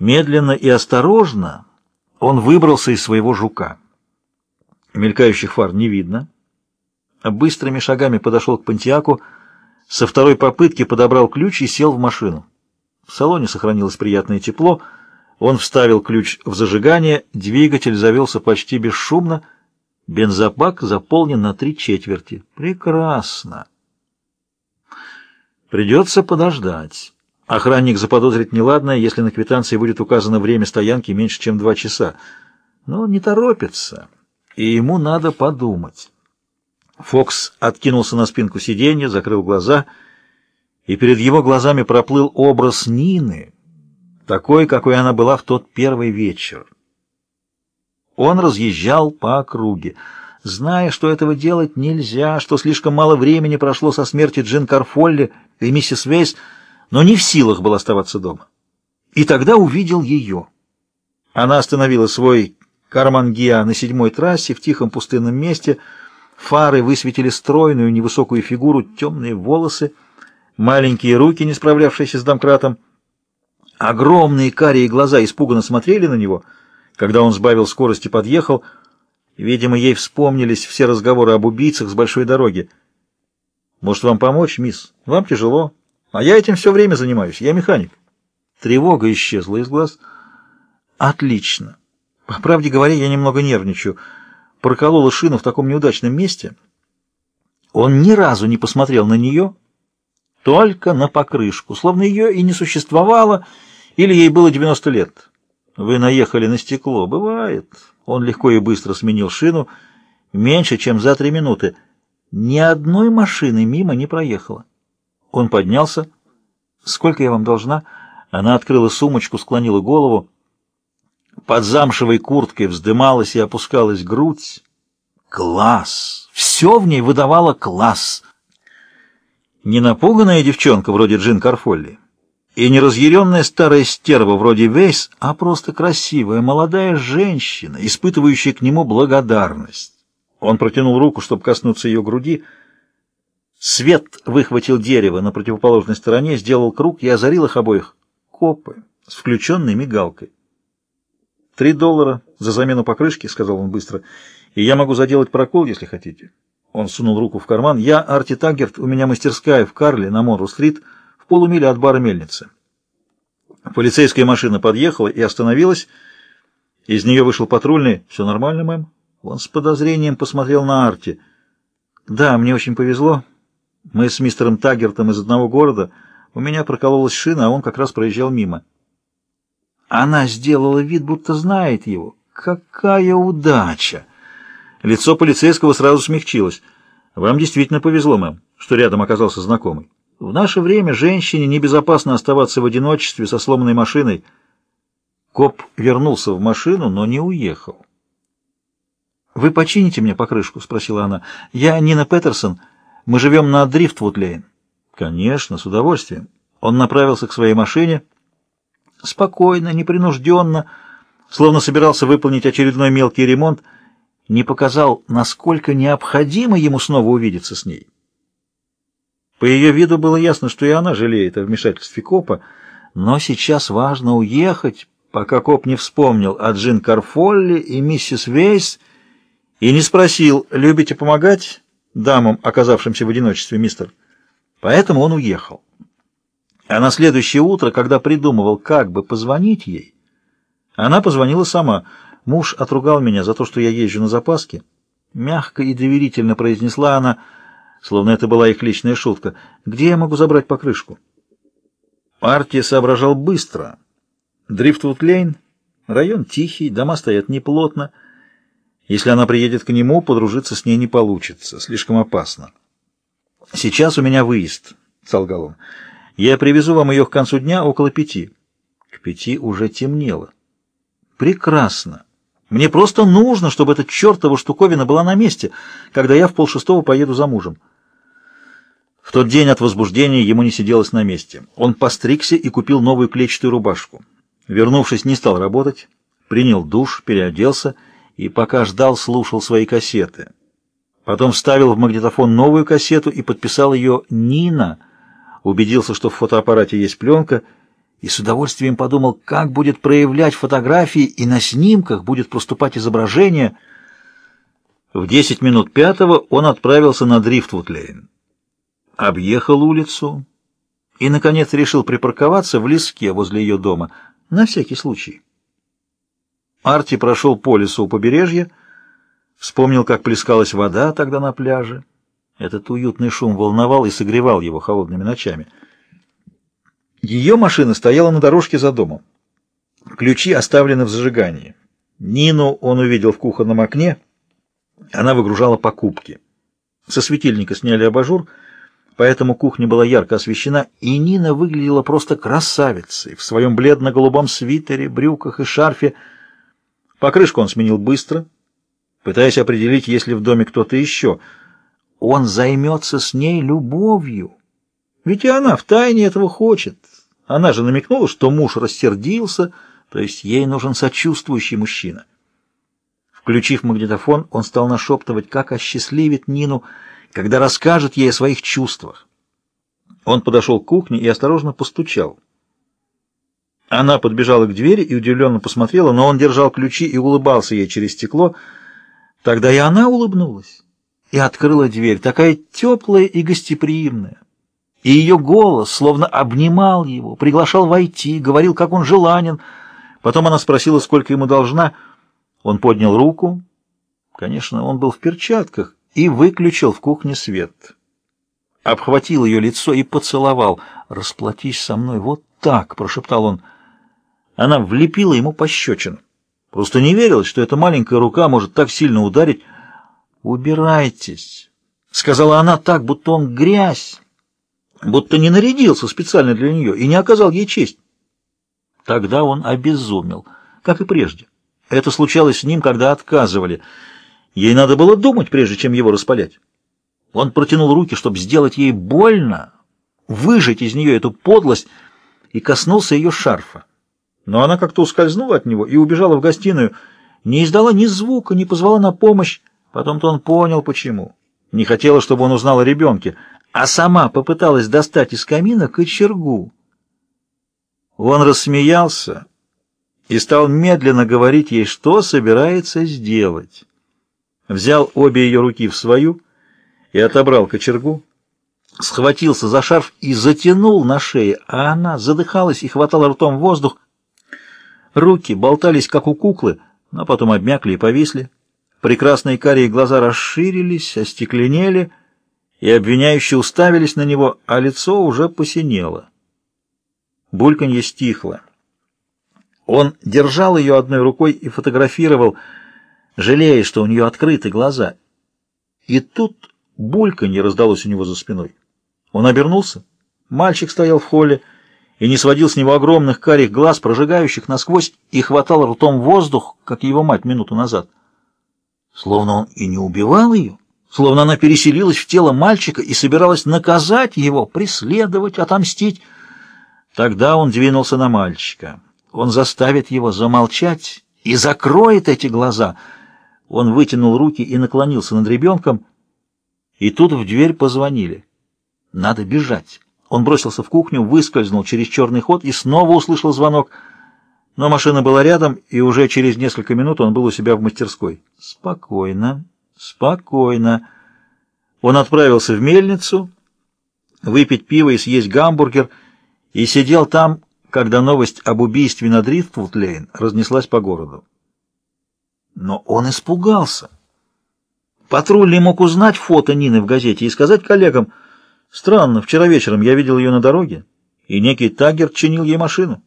Медленно и осторожно он выбрался из своего жука. Мелькающих фар не видно. Быстрыми шагами подошел к Пантиаку, со второй попытки подобрал ключ и сел в машину. В салоне сохранилось приятное тепло. Он вставил ключ в зажигание, двигатель завелся почти бесшумно, бензобак заполнен на три четверти. Прекрасно! Придется подождать. Охранник заподозрит неладное, если на квитанции будет указано время стоянки меньше, чем два часа. Но не торопится, и ему надо подумать. Фокс откинулся на спинку сиденья, закрыл глаза, и перед его глазами проплыл образ Нины, такой, какой она была в тот первый вечер. Он разъезжал по округе, зная, что этого делать нельзя, что слишком мало времени прошло со смерти Джин Карфолли и миссис Вейс, но не в силах был оставаться дома. И тогда увидел ее. Она остановила свой карман Гиа на седьмой трассе в тихом пустынном месте. Фары высветили стройную невысокую фигуру, темные волосы, маленькие руки, не справлявшиеся с домкратом. Огромные карие глаза испуганно смотрели на него, когда он сбавил скорость и подъехал. Видимо, ей вспомнились все разговоры об убийцах с большой дороги. «Может, вам помочь, мисс? Вам тяжело?» А я этим все время занимаюсь. Я механик. Тревога исчезла из глаз. Отлично. По правде говоря, я немного нервничаю. Проколола шину в таком неудачном месте. Он ни разу не посмотрел на нее, только на покрышку, словно ее и не существовало, или ей было 90 лет. Вы наехали на стекло. Бывает. Он легко и быстро сменил шину, меньше, чем за три минуты. Ни одной машины мимо не проехала. Он поднялся. «Сколько я вам должна?» Она открыла сумочку, склонила голову. Под замшевой курткой вздымалась и опускалась грудь. Класс! Все в ней выдавало класс. Не напуганная девчонка вроде Джин Карфолли и не разъяренная старая стерва вроде Вейс, а просто красивая молодая женщина, испытывающая к нему благодарность. Он протянул руку, чтобы коснуться ее груди — Свет выхватил дерево на противоположной стороне, сделал круг и озарил их обоих. Копы с включенной мигалкой. «Три доллара за замену покрышки», — сказал он быстро, — «и я могу заделать прокол, если хотите». Он сунул руку в карман. «Я Арти Таггерт, у меня мастерская в Карле на Монру-стрит, в полумиле от бара мельницы». Полицейская машина подъехала и остановилась. Из нее вышел патрульный. «Все нормально, мэм?» Он с подозрением посмотрел на Арти. «Да, мне очень повезло. Мы с мистером Таггертом из одного города. У меня прокололась шина, а он как раз проезжал мимо. Она сделала вид, будто знает его. Какая удача! Лицо полицейского сразу смягчилось. Вам действительно повезло, мэм, что рядом оказался знакомый. В наше время женщине небезопасно оставаться в одиночестве со сломанной машиной. Коп вернулся в машину, но не уехал. «Вы почините мне покрышку?» — спросила она. «Я Нина Петерсон». Мы живем на Дрифтвуд-Лейн. Конечно, с удовольствием. Он направился к своей машине. Спокойно, непринужденно, словно собирался выполнить очередной мелкий ремонт, не показал, насколько необходимо ему снова увидеться с ней. По ее виду было ясно, что и она жалеет о вмешательстве копа, но сейчас важно уехать, пока коп не вспомнил о Джин Карфолли и миссис Вейс и не спросил, любите помогать? Дамам, оказавшимся в одиночестве, мистер. Поэтому он уехал. А на следующее утро, когда придумывал, как бы позвонить ей, она позвонила сама. Муж отругал меня за то, что я езжу на запаске. Мягко и доверительно произнесла она, словно это была их личная шутка. «Где я могу забрать покрышку?» Арти соображал быстро. Дрифтвуд-Лейн, район тихий, дома стоят неплотно, если она приедет к нему, подружиться с ней не получится. Слишком опасно. «Сейчас у меня выезд», — солгал он. «Я привезу вам ее к концу дня около пяти». К пяти уже темнело. «Прекрасно. Мне просто нужно, чтобы эта чертова штуковина была на месте, когда я в полшестого поеду за мужем». В тот день от возбуждения ему не сиделось на месте. Он постригся и купил новую клетчатую рубашку. Вернувшись, не стал работать, принял душ, переоделся и пока ждал, слушал свои кассеты. Потом вставил в магнитофон новую кассету и подписал ее «Нина», убедился, что в фотоаппарате есть пленка, и с удовольствием подумал, как будет проявлять фотографии, и на снимках будет проступать изображение. В десять минут пятого он отправился на Дрифтвуд-лейн. Объехал улицу и, наконец, решил припарковаться в леске возле ее дома, на всякий случай. Арти прошел по лесу у побережья, вспомнил, как плескалась вода тогда на пляже. Этот уютный шум волновал и согревал его холодными ночами. Ее машина стояла на дорожке за домом. Ключи оставлены в зажигании. Нину он увидел в кухонном окне. Она выгружала покупки. Со светильника сняли абажур, поэтому кухня была ярко освещена, и Нина выглядела просто красавицей в своем бледно-голубом свитере, брюках и шарфе. Покрышку он сменил быстро, пытаясь определить, есть ли в доме кто-то еще. Он займется с ней любовью. Ведь и она втайне этого хочет. Она же намекнула, что муж рассердился, то есть ей нужен сочувствующий мужчина. Включив магнитофон, он стал нашептывать, как осчастливит Нину, когда расскажет ей о своих чувствах. Он подошел к кухне и осторожно постучал. Она подбежала к двери и удивленно посмотрела, но он держал ключи и улыбался ей через стекло. Тогда и она улыбнулась и открыла дверь, такая теплая и гостеприимная и ее голос словно обнимал его, приглашал войти, говорил, как он желанен. Потом она спросила, сколько ему должна. Он поднял руку, конечно, он был в перчатках, и выключил в кухне свет. Обхватил ее лицо и поцеловал. «Расплатись со мной вот так», — прошептал он. Она влепила ему пощечину. Просто не верилось, что эта маленькая рука может так сильно ударить. «Убирайтесь», — сказала она так, будто он грязь будто не нарядился специально для нее и не оказал ей честь. Тогда он обезумел, как и прежде. Это случалось с ним, когда отказывали. Ей надо было думать, прежде чем его распалять. Он протянул руки, чтобы сделать ей больно, выжать из нее эту подлость, и коснулся ее шарфа. Но она как-то ускользнула от него и убежала в гостиную, не издала ни звука, не позвала на помощь. Потом-то он понял, почему. Не хотела, чтобы он узнал о ребенке а сама попыталась достать из камина кочергу. Он рассмеялся и стал медленно говорить ей, что собирается сделать. Взял обе ее руки в свою и отобрал кочергу, схватился за шарф и затянул на шее, а она задыхалась и хватала ртом воздух. Руки болтались, как у куклы, но потом обмякли и повисли. Прекрасные карие глаза расширились, остекленели — и обвиняющие уставились на него, а лицо уже посинело. Бульканье стихло. Он держал ее одной рукой и фотографировал, жалея, что у нее открыты глаза. И тут бульканье раздалось у него за спиной. Он обернулся. Мальчик стоял в холле и не сводил с него огромных карих глаз, прожигающих насквозь, и хватал ртом воздух, как его мать минуту назад. Словно он и не убивал ее, словно она переселилась в тело мальчика и собиралась наказать его, преследовать, отомстить. Тогда он двинулся на мальчика. Он заставит его замолчать и закроет эти глаза. Он вытянул руки и наклонился над ребенком, и тут в дверь позвонили. Надо бежать. Он бросился в кухню, выскользнул через черный ход и снова услышал звонок. Но машина была рядом, и уже через несколько минут он был у себя в мастерской. «Спокойно», Спокойно. Он отправился в мельницу, выпить пиво и съесть гамбургер, и сидел там, когда новость об убийстве на Дрифтвуд-Лейн разнеслась по городу. Но он испугался. Патрульный мог узнать фото Нины в газете и сказать коллегам, «Странно, вчера вечером я видел ее на дороге, и некий Таггер чинил ей машину».